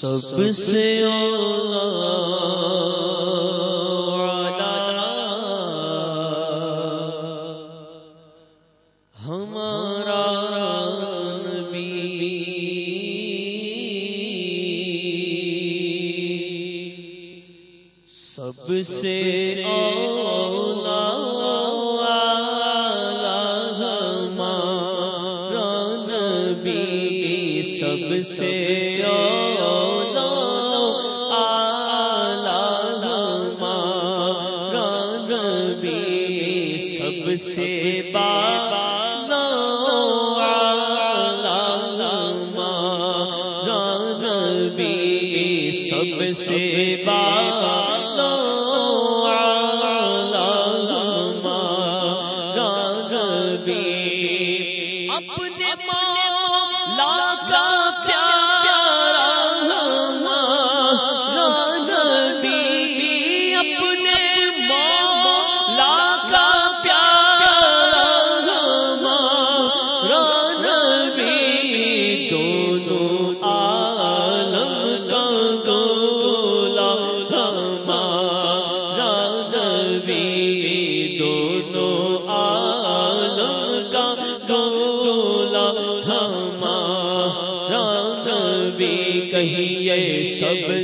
سب سے ہمارا نبی سب سے ہمارا نبی سب سے نبی سب سے بابا نبی سب سے بابا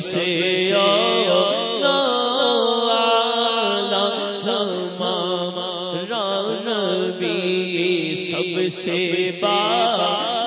سے سب سے بار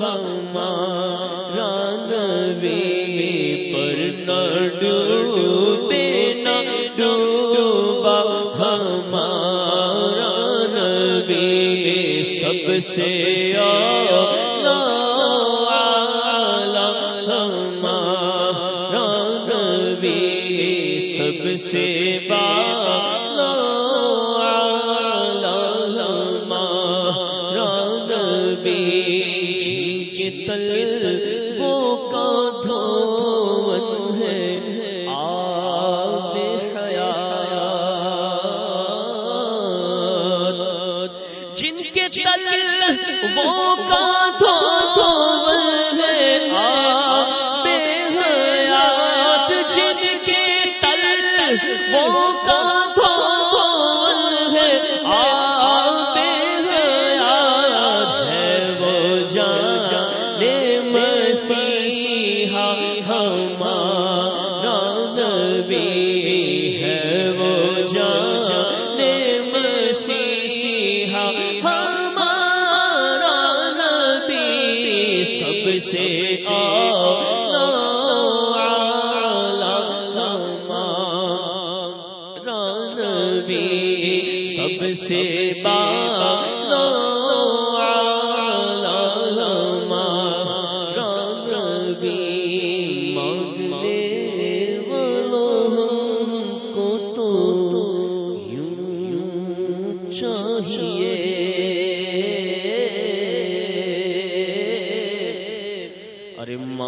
ہمارا نبی پر نہ ڈوبے نہ ڈوبا ہمارا نبی سب سے ہمارا نبی سب سے بار تل قلب کا دھون ہے آب حیات۔ جن کے قلب کا دھون سب سے رانبی سب سے با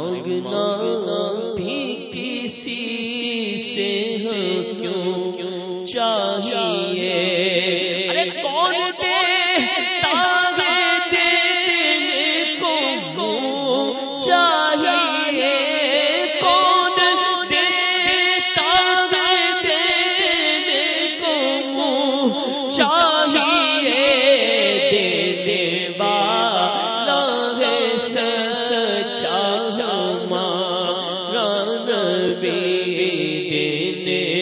مانگنا بھی دیتے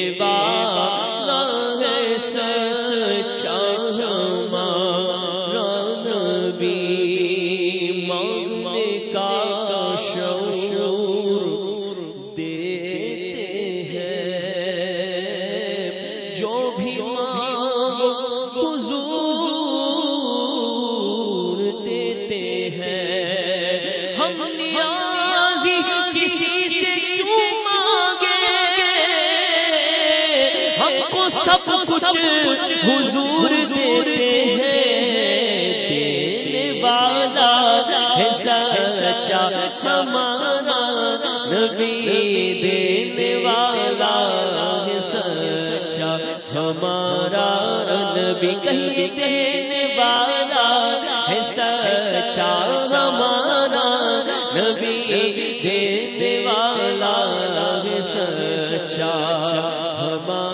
سب کچھ حضور دیتے ہیں۔ دینے والا ہے سچا ہمارا نبی دینے والا ہے سچا ہمارا نبی کہیں دینے والا ہے سچا ہمارا نبی دینے والا ہے سچا ہمارا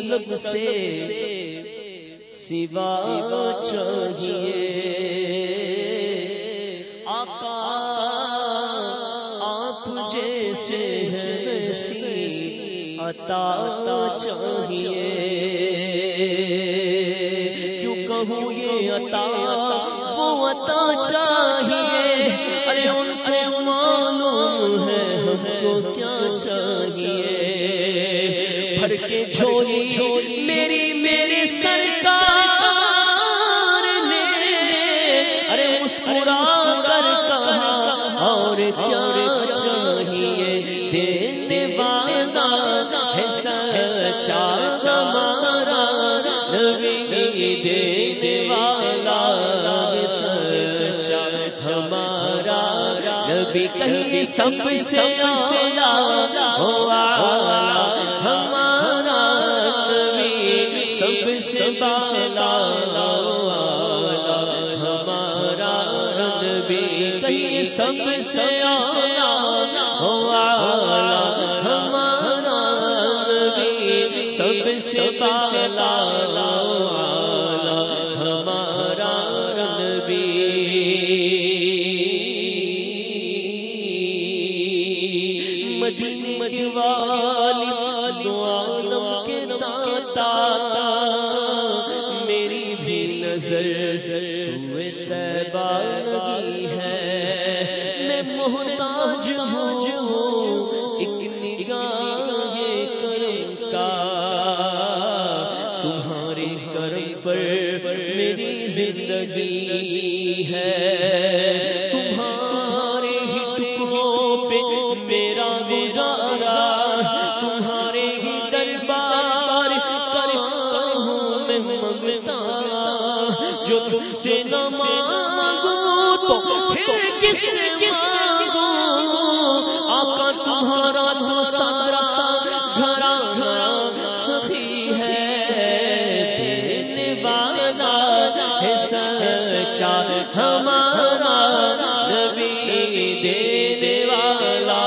طلب سے سوا چاہیے۔ آقا آپ جیسے ویسی عطا چاہیے۔ کیوں کہوں یہ عطا؟ وہ عطا چاہیے۔ ارے ان ارے معلوم ہے، ہم کو کیا چاہیے؟ کے جھولی جھولی میری میری سرکار نے۔ ارے مسکرا کر کہا اور کیا چاہیے؟ دینے والا ہے سچا ہمارا نبی دینے والا ہے سچا ہمارا نبی کہیں سب سے اولا ہوا۔ سے بالا ہمارا نبی کہیں سب سے اولا ہوا ہمارا بھی سب سے بالا زندگی ہے۔ تمہارے ہی ٹکڑوں پہ میرا گزارا، تمہارے ہی دربار کرتا ہوں میں ممتا جو تم سے نہ مانگوں تو پھر کس کس ہے سچا ہمارا نبی دینے والا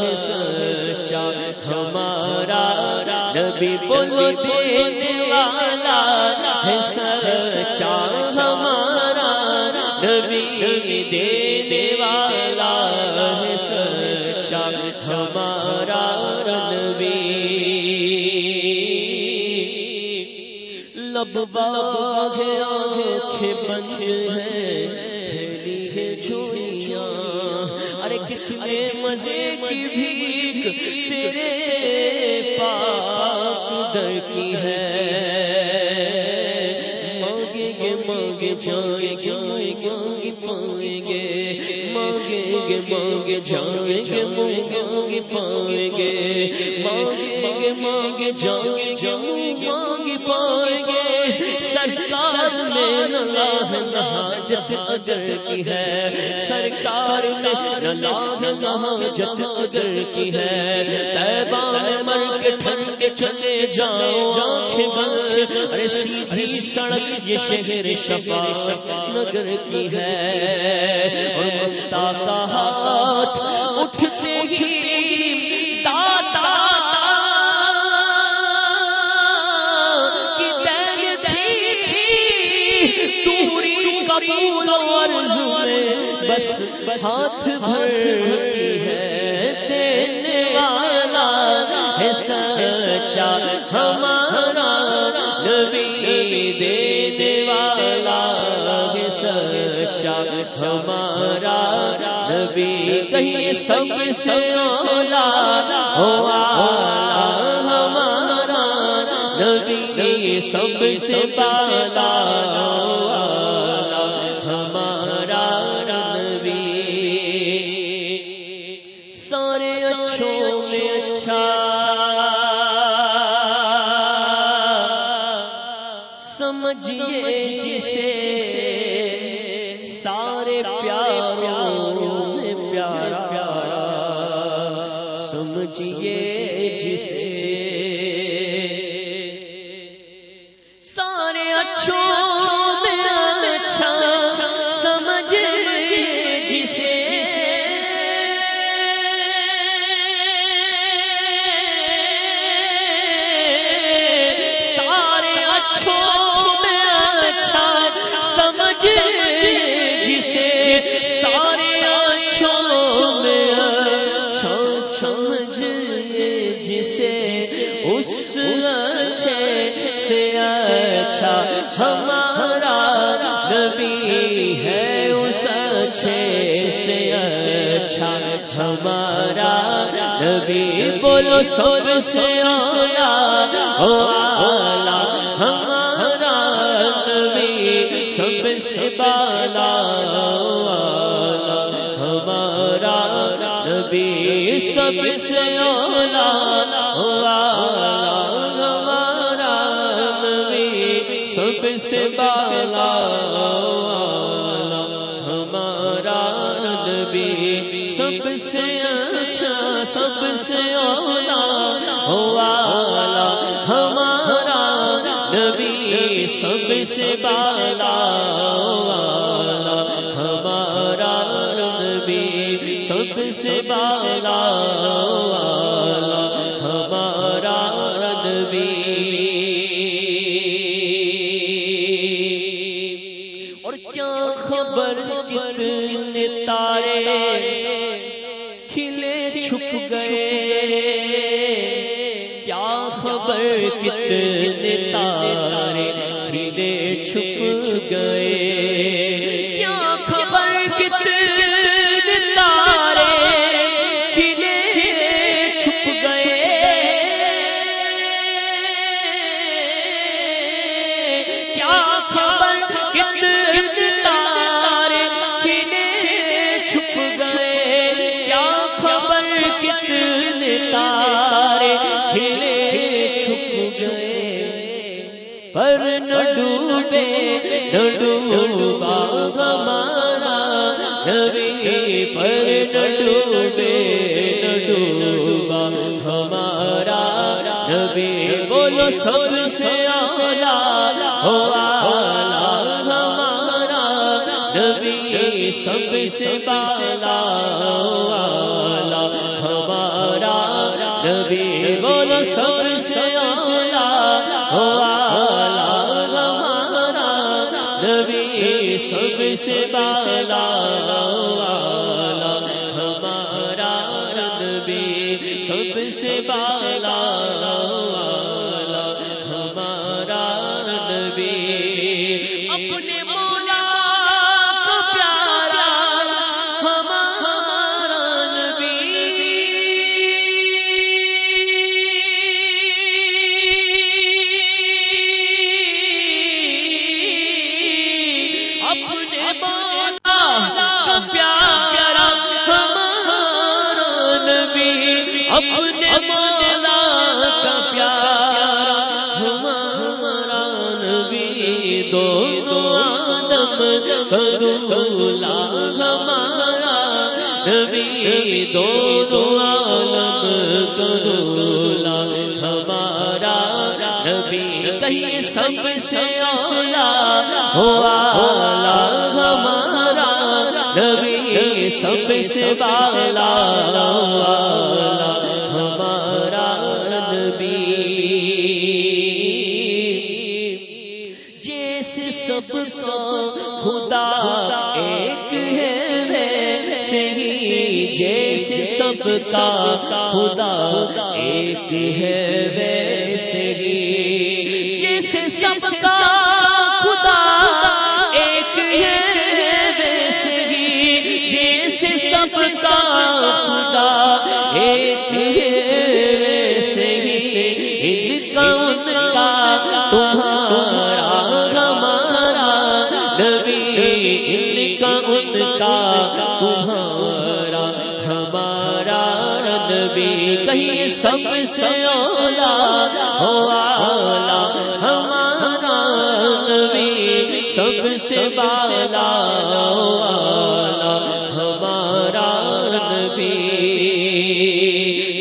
ہے سچا ہمارا نبی بولو دینے والا ہے سچا ہمارا نبی دینے والا ہے سچا ہمارا نبی لب باغ آنکھیں بند ہیں، تھیلی ہے چھوڑیاں ارے کس نے مزے کی بھیک تیرے پاک در کی ہے۔ مانگے جائیں جائیں گے پائیں گے مانگیں گے، مانگے جائیں گے، مانگے پائیں گے مانگیں گے مانگے جائیں گے، مانگے پائیں گے۔ سرکار میں نلاہ نہاجت اجر کی ہے۔ سرکار میں نلاہ نہاجت اجر کی ہے۔ تیبہ کے ٹھنڈ چلے جاؤ، آنکھیں بند۔ ارے سیدھی سڑک، یہ شہر شفا نگر کی ہے۔ اور ممتا کا ہاتھ اٹھتے ہی داتا تھی توری بس ہاتھ بھرتی ہے۔ سچا ہمارا نبی دینے والا ہے سچا ہمارا نبی کہیں سب سے اولا ہوا ہمارا نبی سب سے بالا ہمارا سمجھیے۔ جسے اس اچھے سے اچھا ہمارا نبی ہے، اس اچھے سے اچھا ہمارا نبی۔ بولو سب سے اولا اولا ہمارا نبی۔ سب سے بالا سب سے اولا ہوا ہمارا سب سے بالا ہمارا نبی سب سے اچھا سب سے اولا والا ہمارا نبی سب سے بالا سب سے بالا والا ہمارا نبی کتنے تارے کھلے چھپ گئے؟ کیا خبر کتنے تارے کھلے چھپ گئے؟ پر نہ ڈوبے نہ ڈوبا ہمارا نبی پر نہ ڈوبے نہ ڈوبا ہمارا نبی بولو سب سے اولا ہوا ہمارا نبی سب سے بالا ہمارا نبی بولو سب سے اولا ہوا سب سے بالا والا ہمارا بھی سب سے بالا۔ دونوں عالم کرولا ہمارا نبی کہیں سب سے اولا ہوا ہمارا نبی سب سے بالا والا سب کا خدا ایک ہے ویسے ہی۔ جیسے سب کا خدا ایک ہے ویسے ہی۔ جیسے سب کا خدا ایک ہے ویسے ہی۔ ان ان کا تمہارا نبی سب سے اولا ہوا ہمارا نبی، سب سے بالا ہمارا نبی۔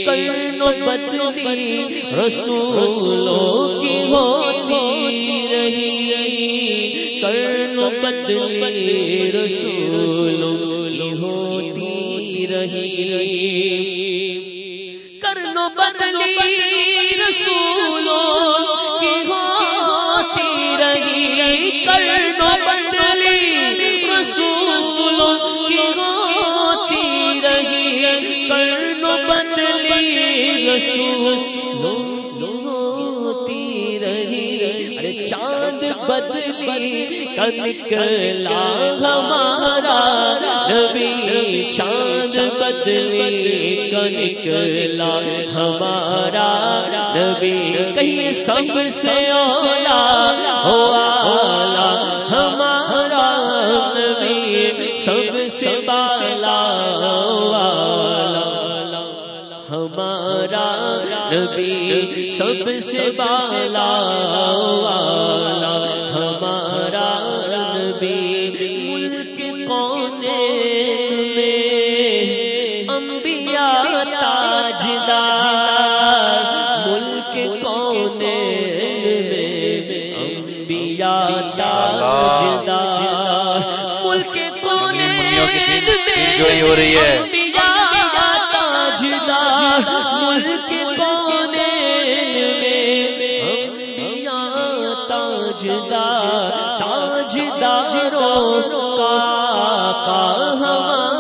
کرن بدلی رسولوں کی ہوتی رہی رہی کرن بدلی رسولوں کی ہوتی رہی رہی۔ بدلی رسولوں کی ہوتی رہی کرن بدلی رسولوں کی ہوتی رہی کرن بدلی رسولوں بدلی کنکلا ہمارا، نبی چاند بدلی کنکلا ہمارا، نبی کہیں سب سے اولا، ہوا ہمارا، نبی سب سے بالا ہمارا نبی سب سے بالا والا ہمارا نبی ملک کونے میں انبیاء تاجدار ملک کونے میں انبیاء تاجدار ملک کونے میں جوڑی ہو رہی ہے۔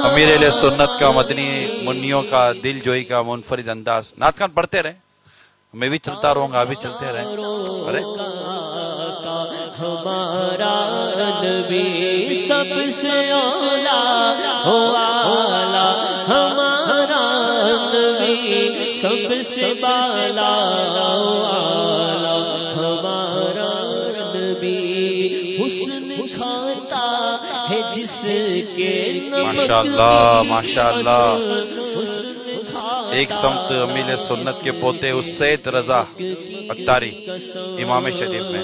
امیر علیہ سنت کا مدنی منیوں کا دل جوئی کا منفرد انداز۔ نعت خان پڑھتے رہے۔ میں بھی چلتا رہوں گا ابھی چلتے رہے۔ ارے۔ ہمارا نبی سب سے اولا والا ہمارا نبی سب سے بالا والا ہے جس کے ماشاء اللہ ماشاء اللہ ایک سمت امیل سنت کے پوتے اس سید رضا اختاری امام شریف میں۔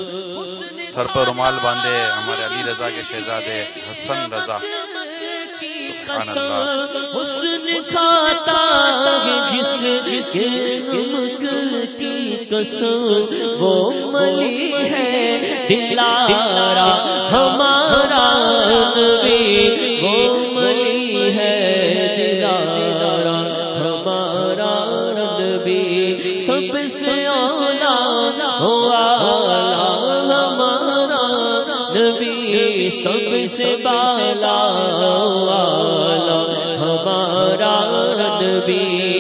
سر پر رومال باندھے ہمارے علی رضا کے شہزادے حسن رضا۔ حسن کھاتا ہے جس جس نمک کی قسم۔ وہ ملی ہے دلارا ہمارا نبی وہ ملی ہے دلارا، ہمارا نبی سب سے اولا ہوا، ہمارا نبی سب سے بالا والا ہمارا نبی